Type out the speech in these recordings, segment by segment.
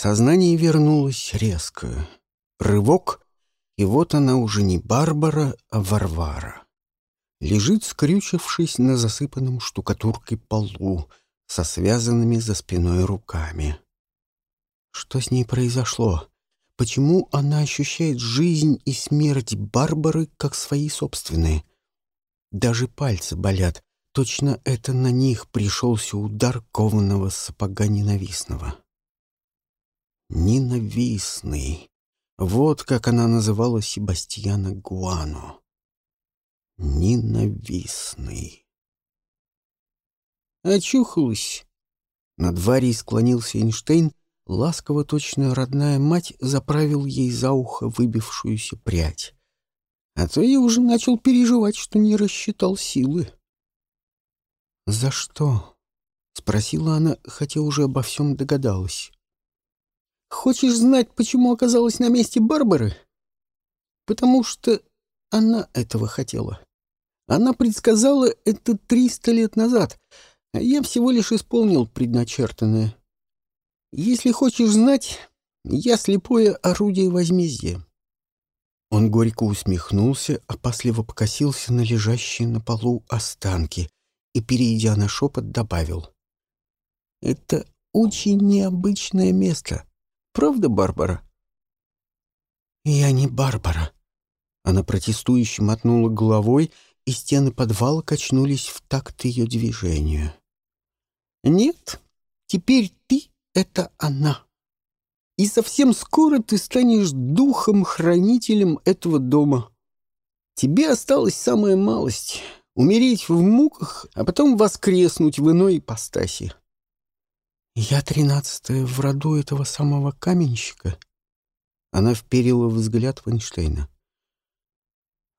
Сознание вернулось резко. Рывок, и вот она уже не Барбара, а Варвара. Лежит, скрючившись на засыпанном штукатуркой полу, со связанными за спиной руками. Что с ней произошло? Почему она ощущает жизнь и смерть Барбары как свои собственные? Даже пальцы болят. Точно это на них пришелся удар кованого сапога ненавистного. Ненавистный. Вот как она называла Себастьяна Гуану. Ненавистный. Очухалась. Над Варей склонился Эйнштейн, ласково точно родная мать заправил ей за ухо выбившуюся прядь. А то я уже начал переживать, что не рассчитал силы. «За что?» — спросила она, хотя уже обо всем догадалась. Хочешь знать, почему оказалась на месте Барбары? Потому что она этого хотела. Она предсказала это триста лет назад, а я всего лишь исполнил предначертанное. Если хочешь знать, я слепое орудие возмездия. Он горько усмехнулся, опасливо покосился на лежащие на полу останки и, перейдя на шепот, добавил. «Это очень необычное место. Правда, Барбара?» «Я не Барбара». Она протестующе мотнула головой, и стены подвала качнулись в такт ее движению. «Нет, теперь ты — это она. И совсем скоро ты станешь духом-хранителем этого дома. Тебе осталась самая малость — умереть в муках, а потом воскреснуть в иной ипостаси. «Я тринадцатая в роду этого самого каменщика?» Она вперила взгляд в Эйнштейна.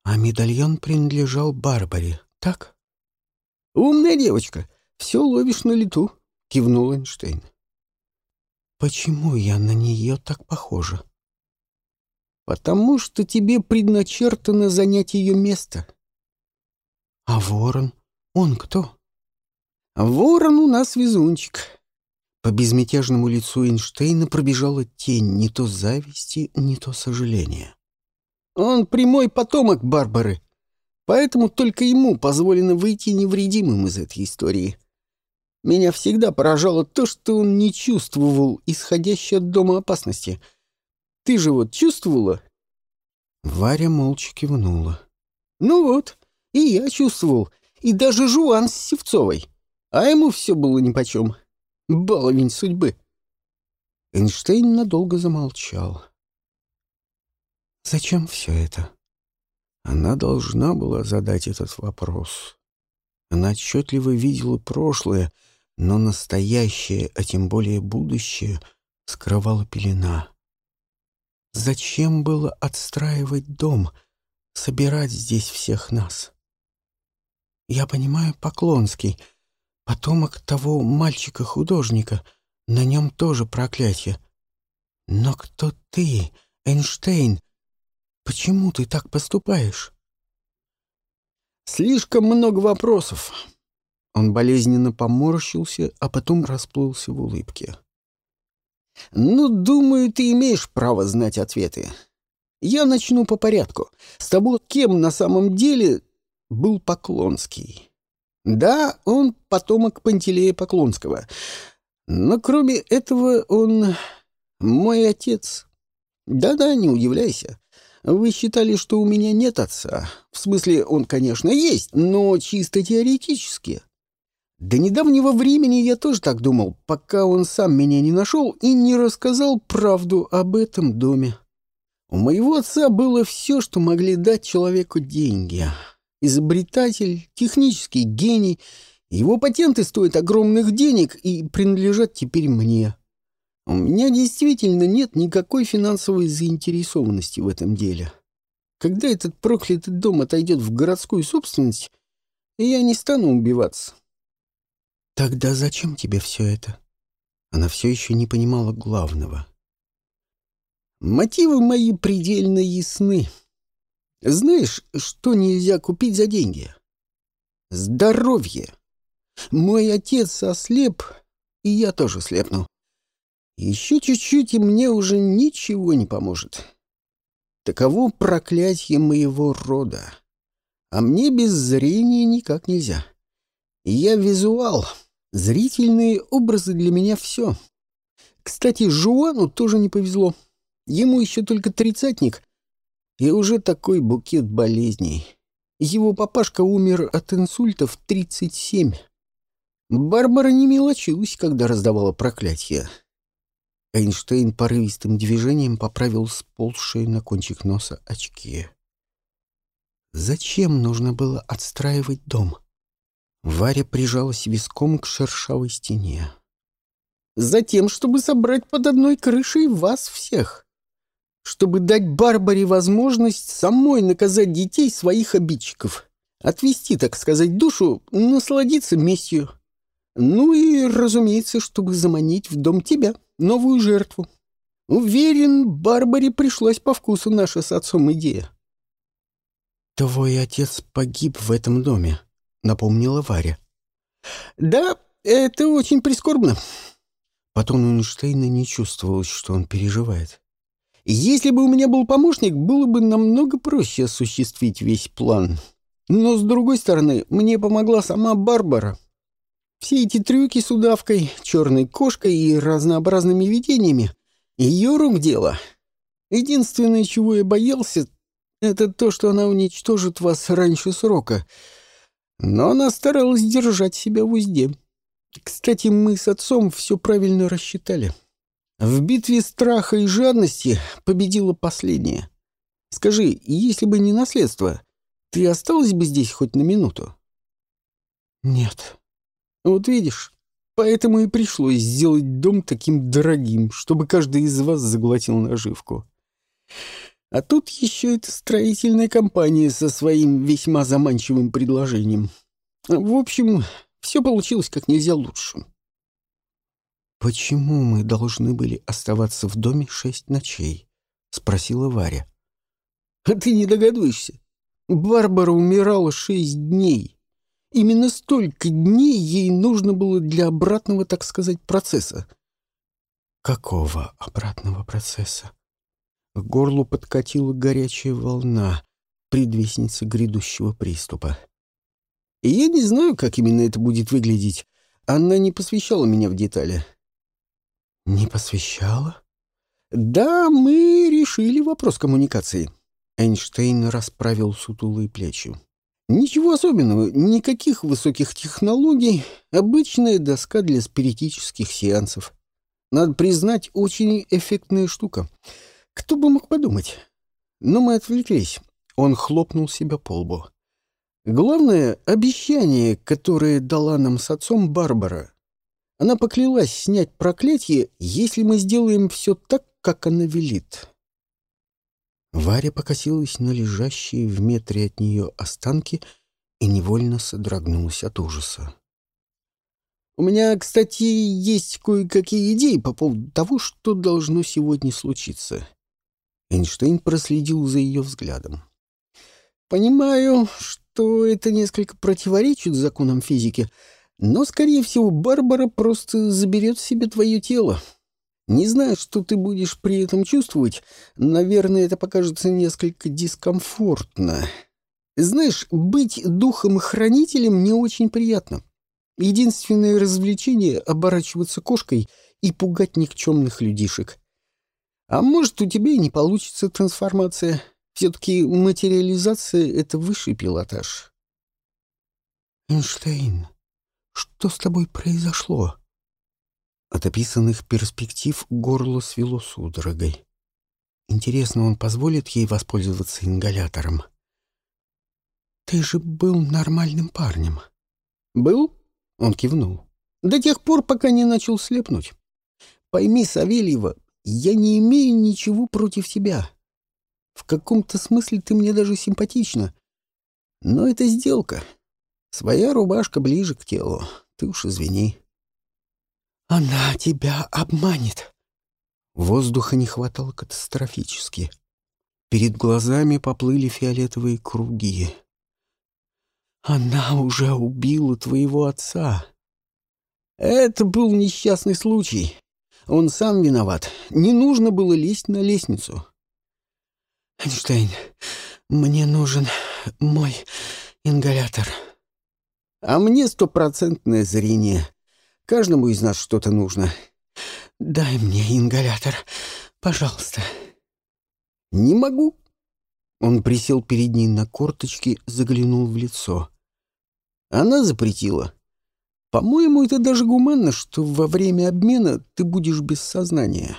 «А медальон принадлежал Барбаре, так?» «Умная девочка, все ловишь на лету», — кивнул Эйнштейн. «Почему я на нее так похожа?» «Потому что тебе предначертано занять ее место». «А ворон? Он кто?» «Ворон у нас везунчик», по безмятежному лицу Эйнштейна пробежала тень не то зависти, не то сожаления. «Он прямой потомок Барбары, поэтому только ему позволено выйти невредимым из этой истории. Меня всегда поражало то, что он не чувствовал исходящей от дома опасности. Ты же вот чувствовала?» Варя молча кивнула. «Ну вот, и я чувствовал, и даже Жуан с Севцовой, а ему все было нипочем». Баловень судьбы. Эйнштейн надолго замолчал. Зачем все это? Она должна была задать этот вопрос. Она отчетливо видела прошлое, но настоящее, а тем более будущее, скрывала пелена. Зачем было отстраивать дом, собирать здесь всех нас? Я понимаю Поклонский — Потомок того мальчика-художника. На нем тоже проклятие. Но кто ты, Эйнштейн? Почему ты так поступаешь? Слишком много вопросов. Он болезненно поморщился, а потом расплылся в улыбке. «Ну, думаю, ты имеешь право знать ответы. Я начну по порядку. С тобой кем на самом деле был Поклонский?» Да, он потомок Пантелея Поклонского. Но кроме этого он мой отец. Да-да, не удивляйся. Вы считали, что у меня нет отца. В смысле, он, конечно, есть, но чисто теоретически. До недавнего времени я тоже так думал, пока он сам меня не нашел и не рассказал правду об этом доме. У моего отца было все, что могли дать человеку деньги изобретатель, технический гений. Его патенты стоят огромных денег и принадлежат теперь мне. У меня действительно нет никакой финансовой заинтересованности в этом деле. Когда этот проклятый дом отойдет в городскую собственность, я не стану убиваться. Тогда зачем тебе все это? Она все еще не понимала главного. Мотивы мои предельно ясны. Знаешь, что нельзя купить за деньги? Здоровье. Мой отец ослеп, и я тоже слепну. Еще чуть-чуть, и мне уже ничего не поможет. Таково проклятие моего рода. А мне без зрения никак нельзя. Я визуал. Зрительные образы для меня все. Кстати, Жуану тоже не повезло. Ему еще только тридцатник, и уже такой букет болезней. Его папашка умер от инсульта в 37. Барбара не мелочилась, когда раздавала проклятие. Эйнштейн порывистым движением поправил сползшие на кончик носа очки. Зачем нужно было отстраивать дом? Варя прижалась виском к шершавой стене. Затем, чтобы собрать под одной крышей вас всех чтобы дать Барбаре возможность самой наказать детей своих обидчиков. Отвести, так сказать, душу, насладиться местью. Ну и, разумеется, чтобы заманить в дом тебя, новую жертву. Уверен, Барбаре пришлась по вкусу наша с отцом идея. «Твой отец погиб в этом доме», — напомнила Варя. «Да, это очень прискорбно». По тону Эйнштейна не чувствовалось, что он переживает. Если бы у меня был помощник, было бы намного проще осуществить весь план. Но, с другой стороны, мне помогла сама Барбара. Все эти трюки с удавкой, черной кошкой и разнообразными видениями — ее рук дело. Единственное, чего я боялся, это то, что она уничтожит вас раньше срока. Но она старалась держать себя в узде. Кстати, мы с отцом все правильно рассчитали. В битве страха и жадности победила последняя. Скажи, если бы не наследство, ты осталась бы здесь хоть на минуту? Нет. Вот видишь, поэтому и пришлось сделать дом таким дорогим, чтобы каждый из вас заглотил наживку. А тут еще эта строительная компания со своим весьма заманчивым предложением. В общем, все получилось как нельзя лучше. «Почему мы должны были оставаться в доме шесть ночей?» — спросила Варя. «А ты не догадываешься? Барбара умирала шесть дней. Именно столько дней ей нужно было для обратного, так сказать, процесса». «Какого обратного процесса?» К горлу подкатила горячая волна, предвестница грядущего приступа. И я не знаю, как именно это будет выглядеть. Она не посвящала меня в детали. «Не посвящала?» «Да, мы решили вопрос коммуникации». Эйнштейн расправил сутулые плечи. «Ничего особенного, никаких высоких технологий, обычная доска для спиритических сеансов. Надо признать, очень эффектная штука. Кто бы мог подумать?» Но мы отвлеклись. Он хлопнул себя по лбу. Главное — обещание, которое дала нам с отцом Барбара. Она поклялась снять проклятие, если мы сделаем все так, как она велит. Варя покосилась на лежащие в метре от нее останки и невольно содрогнулась от ужаса. «У меня, кстати, есть кое-какие идеи по поводу того, что должно сегодня случиться». Эйнштейн проследил за ее взглядом. «Понимаю, что это несколько противоречит законам физики, — но, скорее всего, Барбара просто заберет себе твое тело. Не знаю, что ты будешь при этом чувствовать. Наверное, это покажется несколько дискомфортно. Знаешь, быть духом-хранителем не очень приятно. Единственное развлечение — оборачиваться кошкой и пугать никчемных людишек. А может, у тебя и не получится трансформация. Все-таки материализация — это высший пилотаж. Эйнштейн, что с тобой произошло?» От описанных перспектив горло свело судорогой. Интересно, он позволит ей воспользоваться ингалятором? «Ты же был нормальным парнем». «Был?» — он кивнул. «До тех пор, пока не начал слепнуть. Пойми, Савельева, я не имею ничего против тебя. В каком-то смысле ты мне даже симпатична. Но это сделка. Своя рубашка ближе к телу. Ты уж извини. Она тебя обманет. Воздуха не хватало катастрофически. Перед глазами поплыли фиолетовые круги. Она уже убила твоего отца. Это был несчастный случай. Он сам виноват. Не нужно было лезть на лестницу. Эйнштейн, мне нужен мой ингалятор. А мне стопроцентное зрение. Каждому из нас что-то нужно. Дай мне ингалятор, пожалуйста. Не могу. Он присел перед ней на корточки, заглянул в лицо. Она запретила. По-моему, это даже гуманно, что во время обмена ты будешь без сознания.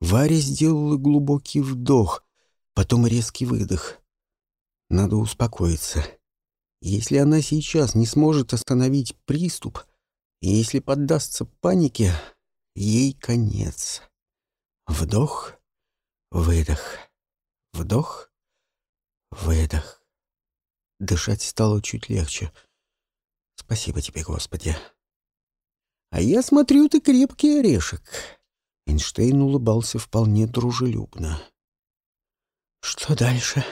Варя сделала глубокий вдох, потом резкий выдох. Надо успокоиться. Если она сейчас не сможет остановить приступ, и если поддастся панике, ей конец. Вдох, выдох, вдох, выдох. Дышать стало чуть легче. Спасибо тебе, Господи. А я смотрю, ты крепкий орешек. Эйнштейн улыбался вполне дружелюбно. Что дальше?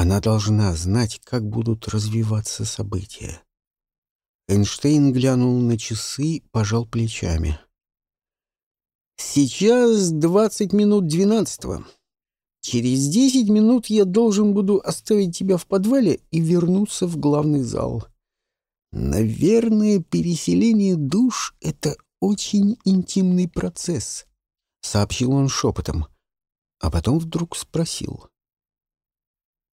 Она должна знать, как будут развиваться события. Эйнштейн глянул на часы, пожал плечами. «Сейчас двадцать минут двенадцатого. Через десять минут я должен буду оставить тебя в подвале и вернуться в главный зал. Наверное, переселение душ — это очень интимный процесс», — сообщил он шепотом, а потом вдруг спросил.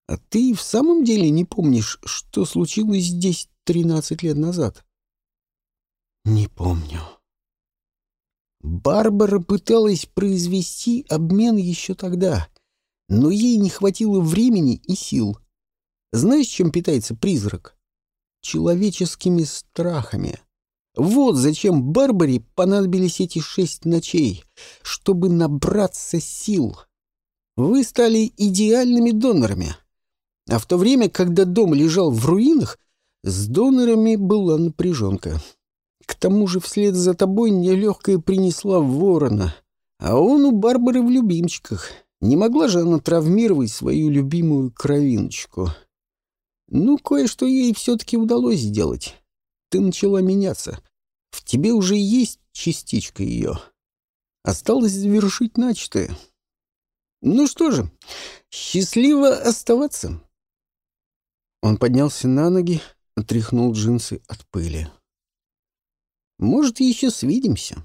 «А ты в самом деле не помнишь, что случилось здесь тринадцать лет назад?» «Не помню». Барбара пыталась произвести обмен еще тогда, но ей не хватило времени и сил. Знаешь, чем питается призрак? Человеческими страхами. Вот зачем Барбаре понадобились эти шесть ночей, чтобы набраться сил. Вы стали идеальными донорами. А в то время, когда дом лежал в руинах, с донорами была напряженка. К тому же вслед за тобой нелегкая принесла ворона, а он у Барбары в любимчиках. Не могла же она травмировать свою любимую кровиночку. Ну, кое-что ей все-таки удалось сделать. Ты начала меняться. В тебе уже есть частичка ее. Осталось завершить начатое. Ну что же, счастливо оставаться. Он поднялся на ноги, отряхнул джинсы от пыли. Может, еще свидимся.